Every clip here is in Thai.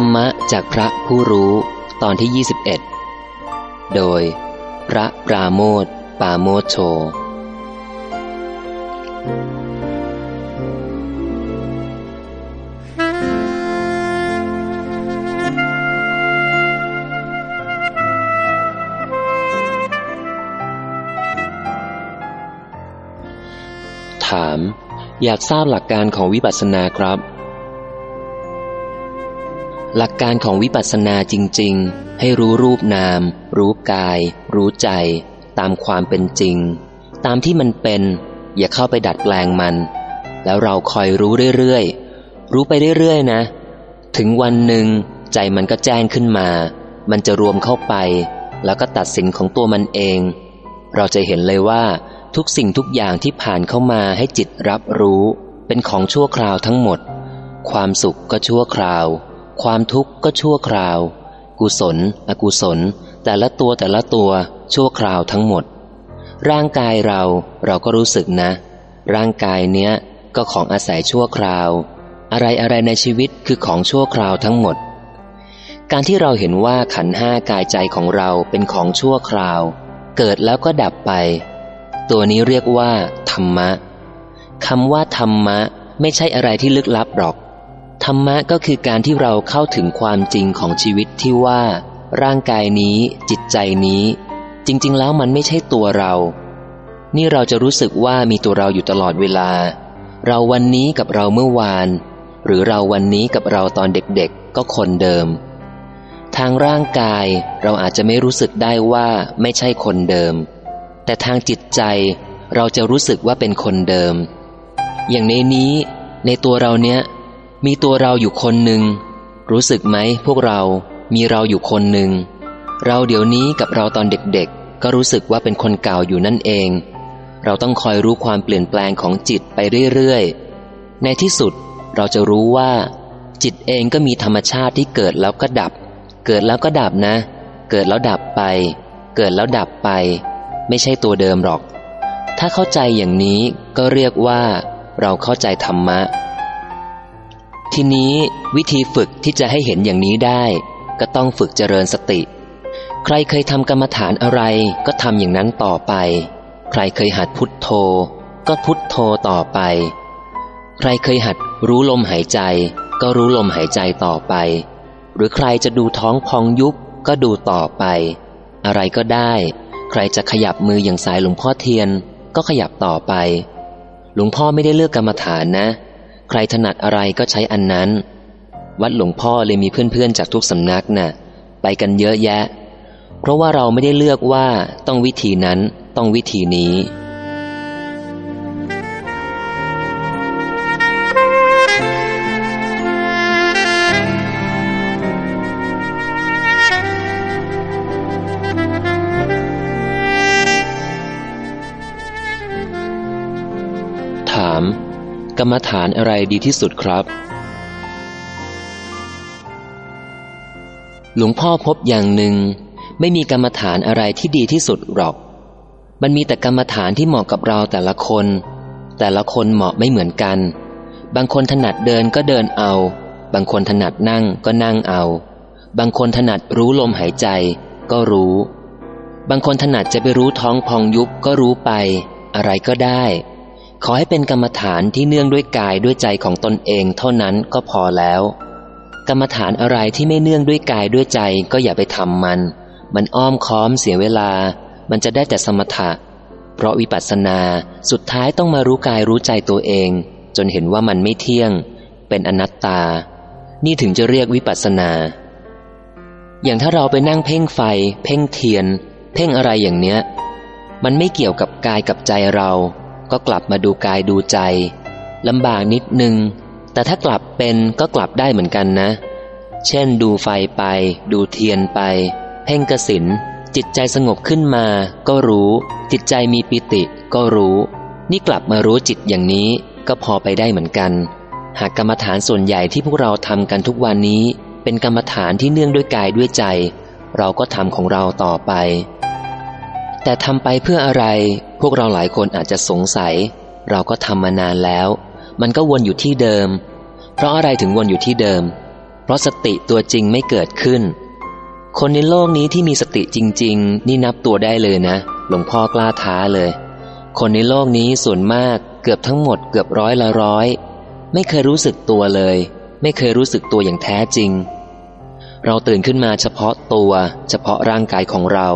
รรมะจากพระผู้รู้ตอนที่ 21 โดย พระปราโมทปาโมทโช ถาม อยากทราบหลักการของวิปัสสนาครับ หลักการของวิปัสสนาจริง ๆ ให้รู้รูปนาม รู้กาย รู้ใจ ตามความเป็นจริง ตามที่มันเป็น อย่าเข้าไปดัดแปลงมัน แล้วเราคอยรู้เรื่อยๆ รู้ไปเรื่อยๆนะ ถึงวันหนึ่งใจมันก็แจ้งขึ้นมา มันจะรวมเข้าไป แล้วก็ตัดสินของตัวมันเอง เราจะเห็นเลยว่า ทุกสิ่งทุกอย่างที่ผ่านเข้ามาให้จิตรับรู้ เป็นของชั่วคราวทั้งหมด ความสุขก็ชั่วคราว ความทุกข์ก็ชั่วคราว กุศล อกุศล แต่ละตัวแต่ละตัวชั่วคราวทั้งหมด ร่างกายเราเราก็รู้สึกนะ ร่างกายเนี้ยก็ของอาศัยชั่วคราว อะไรอะไรในชีวิตคือของชั่วคราวทั้งหมด การที่เราเห็นว่าขันห้ากายใจของเราเป็นของชั่วคราว เกิดแล้วก็ดับไป ตัวนี้เรียกว่า ธรรมะคำว่าธรรมะ ไม่ใช่อะไรที่ลึกลับหรอก ธรรมะก็คือการที่เราเข้าถึงความจริงของชีวิตที่ว่า ร่างกายนี้ จิตใจนี้ จริง ๆ แล้วมันไม่ใช่ตัวเรา นี่เราจะรู้สึกว่ามีตัวเราอยู่ตลอดเวลา เราวันนี้กับเราเมื่อวาน หรือเราวันนี้กับเราตอนเด็กๆ ก็คนเดิม ทางร่างกายเราอาจจะไม่รู้สึกได้ว่าไม่ใช่คนเดิม แต่ทางจิตใจเราจะรู้สึกว่าเป็นคนเดิม อย่างในนี้ ในตัวเราเนี้ย มีตัวเราอยู่คนหนึ่ง รู้สึกไหมพวกเรา มีเราอยู่คนหนึ่ง เราเดี๋ยวนี้กับเราตอนเด็กๆ ก็รู้สึกว่าเป็นคนเก่าอยู่นั่นเอง เราต้องคอยรู้ความเปลี่ยนแปลงของจิตไปเรื่อยๆ ในที่สุดเราจะรู้ว่า จิตเองก็มีธรรมชาติที่เกิดแล้วก็ดับ เกิดแล้วก็ดับนะ เกิดแล้วดับไป เกิดแล้วดับไป ไม่ใช่ตัวเดิมหรอก ถ้าเข้าใจอย่างนี้ก็เรียกว่า เราเข้าใจธรรมะ ทีนี้วิธีฝึกที่จะให้เห็นอย่างนี้ได้ ก็ต้องฝึกเจริญสติ ใครเคยทำกรรมฐานอะไรก็ทำอย่างนั้นต่อไป ใครเคยหัดพุทโธ ก็พุทโธต่อไป ใครเคยหัดรู้ลมหายใจ ก็รู้ลมหายใจต่อไป หรือใครจะดูท้องพองยุบก็ดูต่อไป อะไรก็ได้ ใครจะขยับมืออย่างสายหลวงพ่อเทียน ก็ขยับต่อไป หลวงพ่อไม่ได้เลือกกรรมฐานนะ ใครถนัดอะไรก็ใช้อันนั้น วัดหลวงพ่อเลยมีเพื่อนๆจากทุกสำนักนะ่ะ ไปกันเยอะแยะ เพราะว่าเราไม่ได้เลือกว่าต้องวิธีนั้นต้องวิธีนี้ กรรมฐานอะไรดีที่สุดครับ หลวงพ่อพบอย่างหนึ่ง ไม่มีกรรมฐานอะไรที่ดีที่สุดหรอก มันมีแต่กรรมฐานที่เหมาะกับเราแต่ละคน แต่ละคนเหมาะไม่เหมือนกัน บางคนถนัดเดินก็เดินเอา บางคนถนัดนั่งก็นั่งเอา บางคนถนัดรู้ลมหายใจก็รู้ บางคนถนัดจะไปรู้ท้องพองยุบก็รู้ไป อะไรก็ได้ ขอให้เป็นกรรมฐานที่เนื่องด้วยกายด้วยใจของตนเองเท่านั้นก็พอแล้ว กรรมฐานอะไรที่ไม่เนื่องด้วยกายด้วยใจก็อย่าไปทำมัน มันอ้อมค้อมเสียเวลา มันจะได้แต่สมถะ เพราะวิปัสสนาสุดท้ายต้องมารู้กายรู้ใจตัวเอง จนเห็นว่ามันไม่เที่ยง เป็นอนัตตา นี่ถึงจะเรียกวิปัสสนา อย่างถ้าเราไปนั่งเพ่งไฟ เพ่งเทียน เพ่งอะไรอย่างเนี้ย มันไม่เกี่ยวกับกายกับใจเรา ก็กลับมาดูกายดูใจลำบากนิดนึง แต่ถ้ากลับเป็นก็กลับได้เหมือนกันนะ เช่น ดูไฟไป ดูเทียนไป เพ่งกสินจิตใจสงบขึ้นมา ก็รู้ จิตใจมีปิติ ก็รู้ นี่กลับมารู้จิตอย่างนี้ก็พอไปได้เหมือนกัน หากกรรมฐานส่วนใหญ่ที่พวกเราทำกันทุกวันนี้ เป็นกรรมฐานที่เนื่องด้วยกายด้วยใจ เราก็ทำของเราต่อไป แต่ทำไปเพื่ออะไร พวกเราหลายคนอาจจะสงสัย เราก็ทำมานานแล้ว มันก็วนอยู่ที่เดิม เพราะอะไรถึงวนอยู่ที่เดิม เพราะสติตัวจริงไม่เกิดขึ้น คนในโลกนี้ที่มีสติจริง ๆ นี่นับตัวได้เลยนะ หลวงพ่อกล้าท้าเลย คนในโลกนี้ส่วนมากเกือบทั้งหมดเกือบร้อยละร้อย ไม่เคยรู้สึกตัวเลย ไม่เคยรู้สึกตัวอย่างแท้จริง เราตื่นขึ้นมาเฉพาะตัว เฉพาะร่างกายของเรา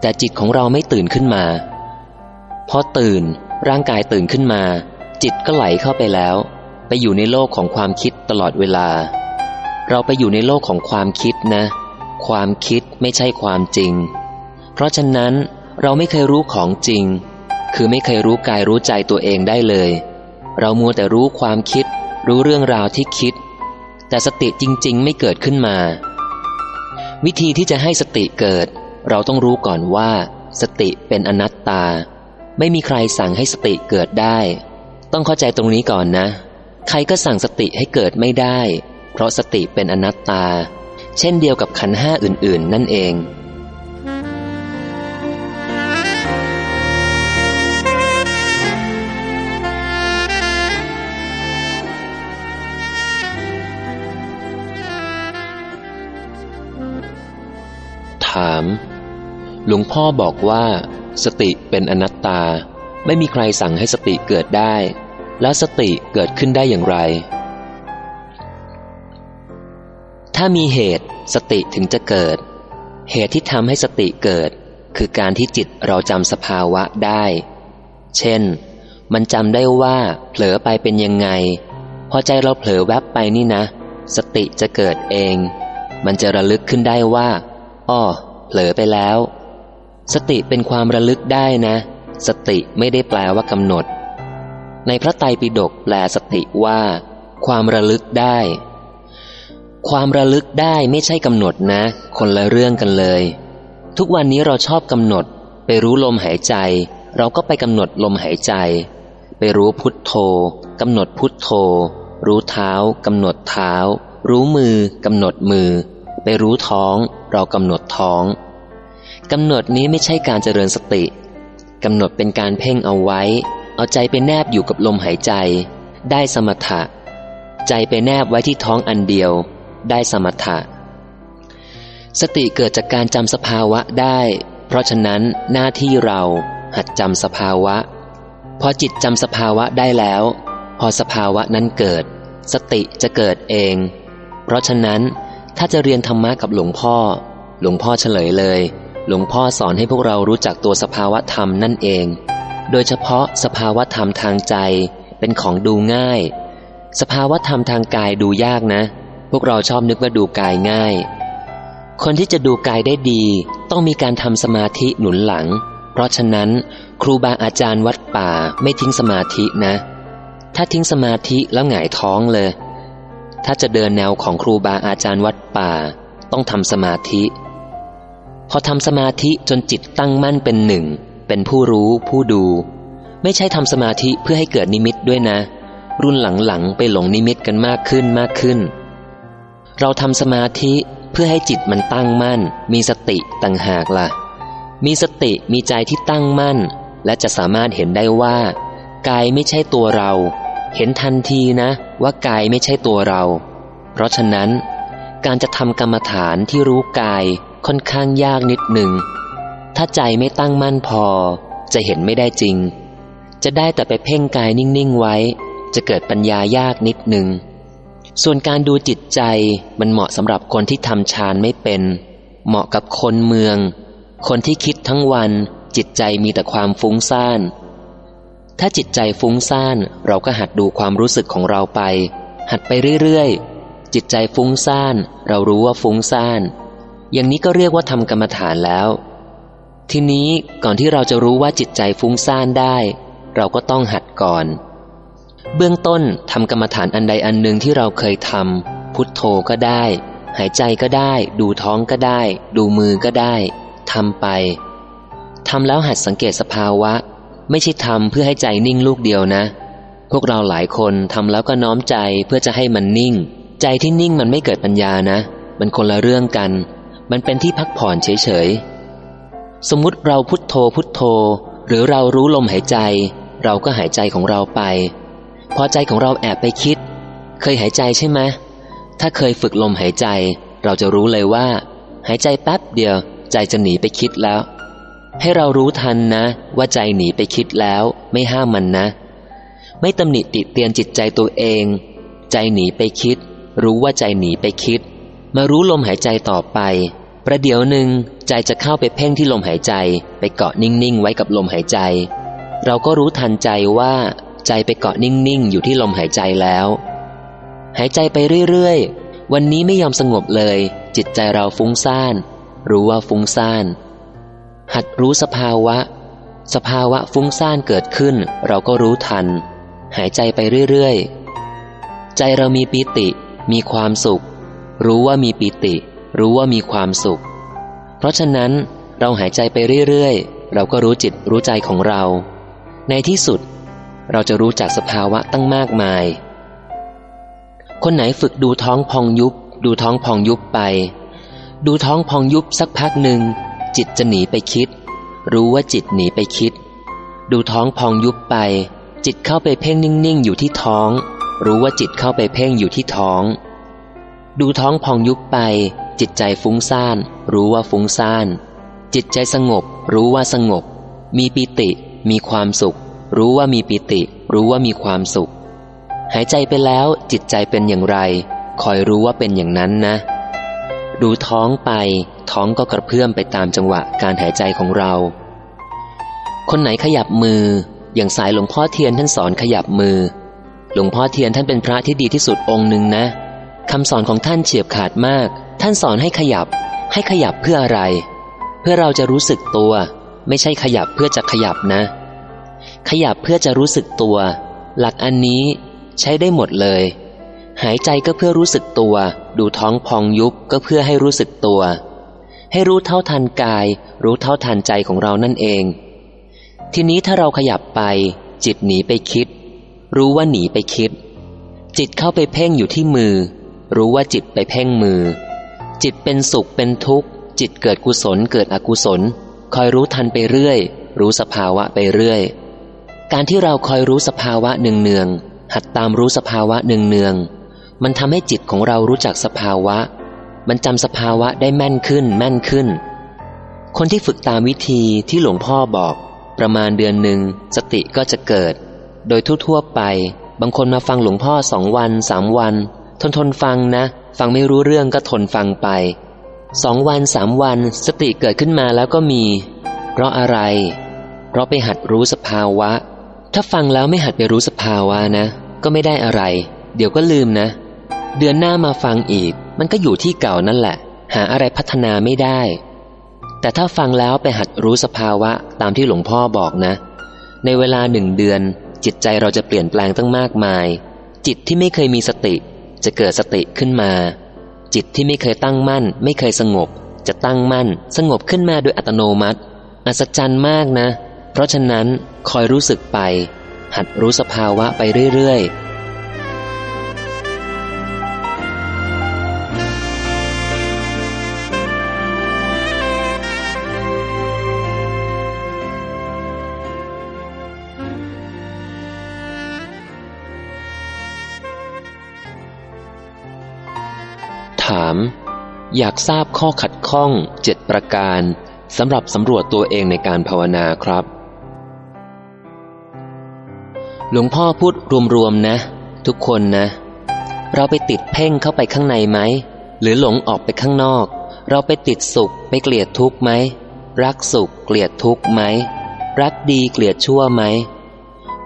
แต่จิตของเราไม่ตื่นขึ้นมา พอตื่นร่างกายตื่นขึ้นมา จิตก็ไหลเข้าไปแล้ว ไปอยู่ในโลกของความคิดตลอดเวลา เราไปอยู่ในโลกของความคิดนะ ความคิดไม่ใช่ความจริง เพราะฉะนั้นเราไม่เคยรู้ของจริง คือไม่เคยรู้กายรู้ใจตัวเองได้เลย เรามัวแต่รู้ความคิด รู้เรื่องราวที่คิด แต่สติจริง ๆ ไม่เกิดขึ้นมา วิธีที่จะให้สติเกิด เราต้องรู้ก่อนว่า สติเป็นอนัตตา ไม่มีใครสั่งให้สติเกิดได้ ต้องเข้าใจตรงนี้ก่อนนะ ใครก็สั่งสติให้เกิดไม่ได้ เพราะสติเป็นอนัตตา เช่นเดียวกับขันห้าอื่น ๆ นั่นเอง ลวงพ่อบอกว่า สติเป็นอนัตตา ไม่มีใครสั่งให้สติเกิดได้ แล้วสติเกิดขึ้นได้อย่างไร ถ้ามีเหตุสติถึงจะเกิด เหตุที่ทำให้สติเกิด คือการที่จิตเราจำสภาวะได้ เช่น มันจำได้ว่าเผลอไปเป็นยังไง พอใจเราเผลอแวบไปนี่นะ สติจะเกิดเอง มันจะระลึกขึ้นได้ว่าอ้อเผลอไปแล้ว สติเป็นความระลึกได้นะ สติไม่ได้แปลว่ากำหนด ในพระไตรปิฎกแปลสติว่า ความระลึกได้ ความระลึกได้ไม่ใช่กำหนดนะ คนละเรื่องกันเลย ทุกวันนี้เราชอบกำหนด ไปรู้ลมหายใจ เราก็ไปกำหนดลมหายใจ ไปรู้พุทโธกำหนดพุทโธ รู้เท้ากำหนดเท้า รู้มือกำหนดมือ ไปรู้ท้อง เรากำหนดท้อง กำหนดนี้ไม่ใช่การเจริญสติกำหนดเป็นการเพ่งเอาไว้ เอาใจไปแนบอยู่กับลมหายใจ ได้สมถะ ใจไปแนบไว้ที่ท้องอันเดียว ได้สมถะ สติเกิดจากการจำสภาวะได้ เพราะฉะนั้นหน้าที่เราหัดจำสภาวะ พอจิตจำสภาวะได้แล้ว พอสภาวะนั้นเกิด สติจะเกิดเอง เพราะฉะนั้นถ้าจะเรียนธรรมะกับหลวงพ่อ หลวงพ่อเฉลยเลย หลวงพ่อสอนให้พวกเรารู้จักตัวสภาวะธรรมนั่นเอง โดยเฉพาะสภาวะธรรมทางใจ เป็นของดูง่าย สภาวะธรรมทางกายดูยากนะ พวกเราชอบนึกว่าดูกายง่าย คนที่จะดูกายได้ดี ต้องมีการทำสมาธิหนุนหลัง เพราะฉะนั้น ครูบาอาจารย์วัดป่าไม่ทิ้งสมาธินะ ถ้าทิ้งสมาธิแล้วหงายท้องเลย ถ้าจะเดินแนวของครูบาอาจารย์วัดป่า ต้องทำสมาธิ พอทำสมาธิจนจิตตั้งมั่นเป็นหนึ่ง เป็นผู้รู้ผู้ดู ไม่ใช่ทำสมาธิเพื่อให้เกิดนิมิตด้วยนะ รุ่นหลังๆไปหลงนิมิตกันมากขึ้นมากขึ้น เราทำสมาธิเพื่อให้จิตมันตั้งมั่น มีสติต่างหากละ่ะ มีสติมีใจที่ตั้งมั่น และจะสามารถเห็นได้ว่า กายไม่ใช่ตัวเรา เห็นทันทีนะว่ากายไม่ใช่ตัวเรา เพราะฉะนั้น การจะทำกรรมฐานที่รู้กาย ค่อนข้างยากนิดหนึ่ง ถ้าใจไม่ตั้งมั่นพอ จะเห็นไม่ได้จริง จะได้แต่ไปเพ่งกายนิ่งๆไว้ จะเกิดปัญญายากนิดหนึ่ง ส่วนการดูจิตใจมันเหมาะสำหรับคนที่ทำฌานไม่เป็น เหมาะกับคนเมือง คนที่คิดทั้งวันจิตใจมีแต่ความฟุ้งซ่าน ถ้าจิตใจฟุ้งซ่านเราก็หัดดูความรู้สึกของเราไป หัดไปเรื่อยๆ จิตใจฟุ้งซ่าน เรารู้ว่าฟุ้งซ่าน อย่างนี้ก็เรียกว่าทำกรรมฐานแล้ว ทีนี้ก่อนที่เราจะรู้ว่าจิตใจฟุ้งซ่านได้ เราก็ต้องหัดก่อน เบื้องต้นทำกรรมฐานอันใดอันหนึ่งที่เราเคยทำพุทโธก็ได้ หายใจก็ได้ ดูท้องก็ได้ ดูมือก็ได้ทำไปทำแล้วหัดสังเกตสภาวะ ไม่ใช่ทำเพื่อให้ใจนิ่งลูกเดียวนะ พวกเราหลายคนทำแล้วก็น้อมใจเพื่อจะให้มันนิ่ง ใจที่นิ่งมันไม่เกิดปัญญานะ มันคนละเรื่องกัน มันเป็นที่พักผ่อนเฉยๆ สมมุติเราพุทโธพุทโธ หรือเรารู้ลมหายใจ เราก็หายใจของเราไป พอใจของเราแอบไปคิด เคยหายใจใช่ไหมถ้าเคยฝึกลมหายใจ เราจะรู้เลยว่า หายใจแป๊บเดียว ใจจะหนีไปคิดแล้ว ให้เรารู้ทันนะ ว่าใจหนีไปคิดแล้ว ไม่ห้ามมันนะ ไม่ตำหนิติเตียนจิตใจตัวเอง ใจหนีไปคิด รู้ว่าใจหนีไปคิด มารู้ลมหายใจต่อไป ประเดี๋ยวหนึ่งใจจะเข้าไปเพ่งที่ลมหายใจ ไปเกาะนิ่งๆไว้กับลมหายใจ เราก็รู้ทันใจว่า ใจไปเกาะนิ่งๆอยู่ที่ลมหายใจแล้ว หายใจไปเรื่อยๆ วันนี้ไม่ยอมสงบเลย จิตใจเราฟุ้งซ่าน รู้ว่าฟุ้งซ่าน หัดรู้สภาวะ สภาวะฟุ้งซ่านเกิดขึ้น เราก็รู้ทัน หายใจไปเรื่อยๆ ใจเรามีปิติ มีความสุข รู้ว่ามีปิติ รู้ว่ามีความสุข เพราะฉะนั้นเราหายใจไปเรื่อยๆ เราก็รู้จิตรู้ใจของเรา ในที่สุด เราจะรู้จักสภาวะตั้งมากมาย คนไหนฝึกดูท้องพองยุบ ดูท้องพองยุบไป ดูท้องพองยุบสักพักหนึ่ง จิตจะหนีไปคิด รู้ว่าจิตหนีไปคิด ดูท้องพองยุบไป จิตเข้าไปเพ่งนิ่งๆ อยู่ที่ท้อง รู้ว่าจิตเข้าไปเพ่งอยู่ที่ท้อง ดูท้องพองยุบไป จิตใจฟุ้งซ่าน รู้ว่าฟุ้งซ่าน จิตใจสงบ รู้ว่าสงบ มีปิติ มีความสุข รู้ว่ามีปิติ รู้ว่ามีความสุข หายใจไปแล้วจิตใจเป็นอย่างไร คอยรู้ว่าเป็นอย่างนั้นนะ ดูท้องไป ท้องก็กระเพื่อมไปตามจังหวะการหายใจของเรา คนไหนขยับมือ อย่างสายหลวงพ่อเทียนท่านสอนขยับมือ หลวงพ่อเทียนท่านเป็นพระที่ดีที่สุดองค์หนึ่งนะ คำสอนของท่านเฉียบขาดมาก ท่านสอนให้ขยับ ให้ขยับเพื่ออะไร เพื่อเราจะรู้สึกตัว ไม่ใช่ขยับเพื่อจะขยับนะ ขยับเพื่อจะรู้สึกตัว หลักอันนี้ใช้ได้หมดเลย หายใจก็เพื่อรู้สึกตัว ดูท้องพองยุบก็เพื่อให้รู้สึกตัว ให้รู้เท่าทันกาย รู้เท่าทันใจของเรานั่นเอง ทีนี้ถ้าเราขยับไป จิตหนีไปคิด รู้ว่าหนีไปคิด จิตเข้าไปเพ่งอยู่ที่มือ รู้ว่าจิตไปเพ่งมือ จิตเป็นสุขเป็นทุกข์ จิตเกิดกุศลเกิดอกุศล คอยรู้ทันไปเรื่อย รู้สภาวะไปเรื่อย การที่เราคอยรู้สภาวะเนืองๆหัดตามรู้สภาวะเนืองๆมันทำให้จิตของเรารู้จักสภาวะ มันจำสภาวะได้แม่นขึ้นแม่นขึ้น คนที่ฝึกตามวิธีที่หลวงพ่อบอก ประมาณเดือนหนึ่งสติก็จะเกิด โดยทั่วๆไปบางคนมาฟังหลวงพ่อสองวันสามวัน ทนทนฟังนะ ฟังไม่รู้เรื่องก็ทนฟังไปสองวันสามวันสติเกิดขึ้นมาแล้วก็มี เพราะอะไร เพราะไปหัดรู้สภาวะ ถ้าฟังแล้วไม่หัดไปรู้สภาวะนะ ก็ไม่ได้อะไร เดี๋ยวก็ลืมนะ เดือนหน้ามาฟังอีก มันก็อยู่ที่เก่านั่นแหละ หาอะไรพัฒนาไม่ได้ แต่ถ้าฟังแล้วไปหัดรู้สภาวะตามที่หลวงพ่อบอกนะ ในเวลาหนึ่งเดือน จิตใจเราจะเปลี่ยนแปลงตั้งมากมาย จิตที่ไม่เคยมีสติ จะเกิดสติขึ้นมา จิตที่ไม่เคยตั้งมั่น ไม่เคยสงบ จะตั้งมั่น สงบขึ้นมาโดยอัตโนมัติ อัศจรรย์มากนะ เพราะฉะนั้นคอยรู้สึกไป หัดรู้สภาวะไปเรื่อยๆ อยากทราบข้อขัดข้องเจ็ดประการสำหรับสำรวจตัวเองในการภาวนาครับ หลวงพ่อพูดรวมๆนะ ทุกคนนะ เราไปติดเพ่งเข้าไปข้างในไหม หรือหลงออกไปข้างนอก เราไปติดสุขไปเกลียดทุกข์ไหม รักสุขเกลียดทุกข์ไหม รักดีเกลียดชั่วไหม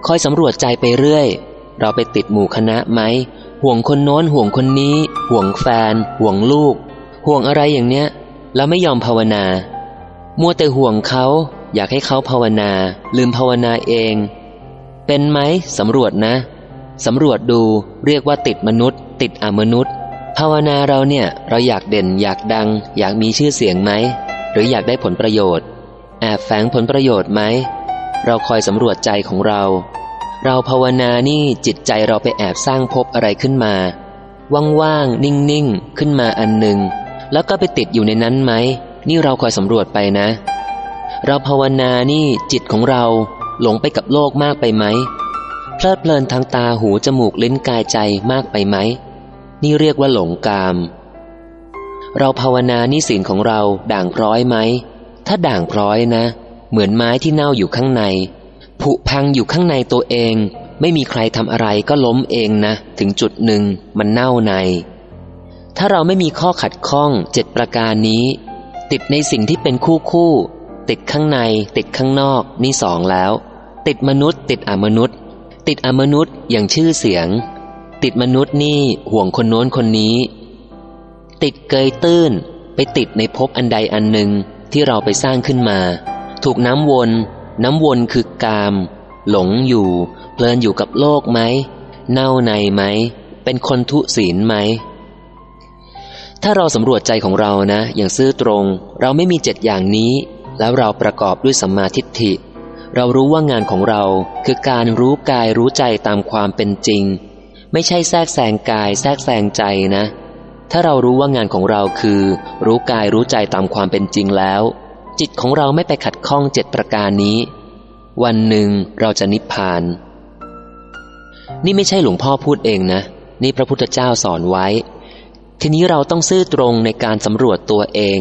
คอยสำรวจใจไปเรื่อย เราไปติดหมู่คณะไหมห่วงคนโน้นห่วงคนนี้ ห่วงแฟน ห่วงลูก ห่วงอะไรอย่างเนี้ย แล้วไม่ยอมภาวนา มัวแต่ห่วงเขา อยากให้เขาภาวนา ลืมภาวนาเอง เป็นไหมสำรวจนะสำรวจดูเรียกว่าติดมนุษย์ ติดอมนุษย์ ภาวนาเราเนี่ย เราอยากเด่นอยากดัง อยากมีชื่อเสียงไหม หรืออยากได้ผลประโยชน์ แอบแฝงผลประโยชน์ไหม เราคอยสำรวจใจของเรา เราภาวนานี่จิตใจเราไปแอบสร้างภพอะไรขึ้นมา ว่างๆ นิ่งๆ ขึ้นมาอันหนึ่ง แล้วก็ไปติดอยู่ในนั้นไหม นี่เราคอยสำรวจไปนะ เราภาวนานี่จิตของเราหลงไปกับโลกมากไปไหม เพลิดเพลินทางตาหูจมูกลิ้นกายใจมากไปไหม นี่เรียกว่าหลงกาม เราภาวนานิสินของเราด่างพร้อยไหม ถ้าด่างพร้อยนะ เหมือนไม้ที่เน่าอยู่ข้างใน ผุพังอยู่ข้างในตัวเอง ไม่มีใครทำอะไรก็ล้มเองนะ ถึงจุดหนึ่งมันเน่าใน ถ้าเราไม่มีข้อขัดข้องเจ็ดประการนี้ ติดในสิ่งที่เป็นคู่คู่ ติดข้างใน ติดข้างนอก นี่สองแล้ว ติดมนุษย์ ติดอมนุษย์ ติดอมนุษย์อย่างชื่อเสียง ติดมนุษย์นี่ห่วงคนโน้นคนนี้ ติดเกยตื้น ไปติดในภพอันใดอันหนึ่งที่เราไปสร้างขึ้นมา ถูกน้ำวน น้ำวนคือกาม หลงอยู่ เพลินอยู่กับโลกไหม เน่าในไหม เป็นคนทุศีลไหม ถ้าเราสำรวจใจของเรานะ อย่างซื่อตรง เราไม่มีเจ็ดอย่างนี้ แล้วเราประกอบด้วยสัมมาทิฏฐิ เรารู้ว่างานของเราคือการรู้กายรู้ใจตามความเป็นจริง ไม่ใช่แทรกแซงกาย แทรกแซงใจนะ ถ้าเรารู้ว่างานของเราคือ รู้กายรู้ใจตามความเป็นจริงแล้ว จิตของเราไม่ไปขัดข้องเจ็ดประการนี้ วันหนึ่งเราจะนิพพาน นี่ไม่ใช่หลวงพ่อพูดเองนะ นี่พระพุทธเจ้าสอนไว้ ทีนี้เราต้องซื่อตรงในการสำรวจตัวเอง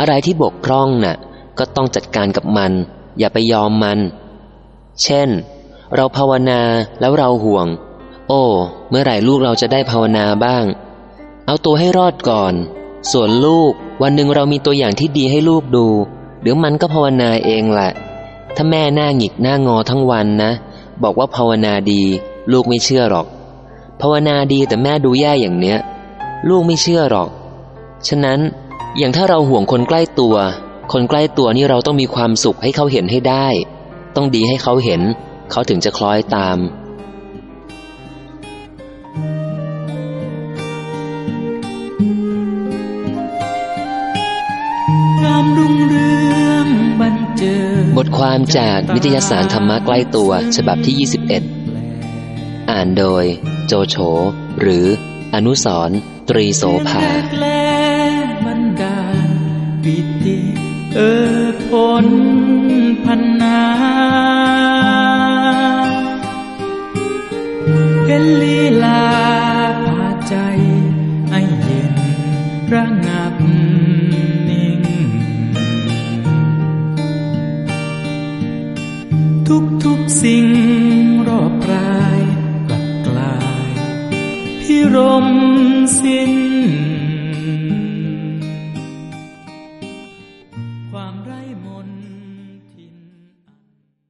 อะไรที่บกพร่องนะ่ะ ก็ต้องจัดการกับมัน อย่าไปยอมมัน เช่น เราภาวนาแล้วเราห่วง โอ้ เมื่อไหร่ลูกเราจะได้ภาวนาบ้าง เอาตัวให้รอดก่อน ส่วนลูกวันหนึ่งเรามีตัวอย่างที่ดีให้ลูกดู เดี๋ยวมันก็ภาวนาเองแหละ ถ้าแม่หน้าหงิกหน้างอทั้งวันนะ บอกว่าภาวนาดี ลูกไม่เชื่อหรอก ภาวนาดีแต่แม่ดูแย่อย่างเนี้ย ลูกไม่เชื่อหรอก ฉะนั้นอย่างถ้าเราห่วงคนใกล้ตัว คนใกล้ตัวนี่เราต้องมีความสุขให้เขาเห็นให้ได้ ต้องดีให้เขาเห็น เขาถึงจะคล้อยตามบทความจากนิตยสารธรรมะใกล้ตัวฉบับที่ 21 อ่านโดยโจโฉหรืออนุสร ตรีโสภามันกาปิติเออผลพันนาเป็นลีลา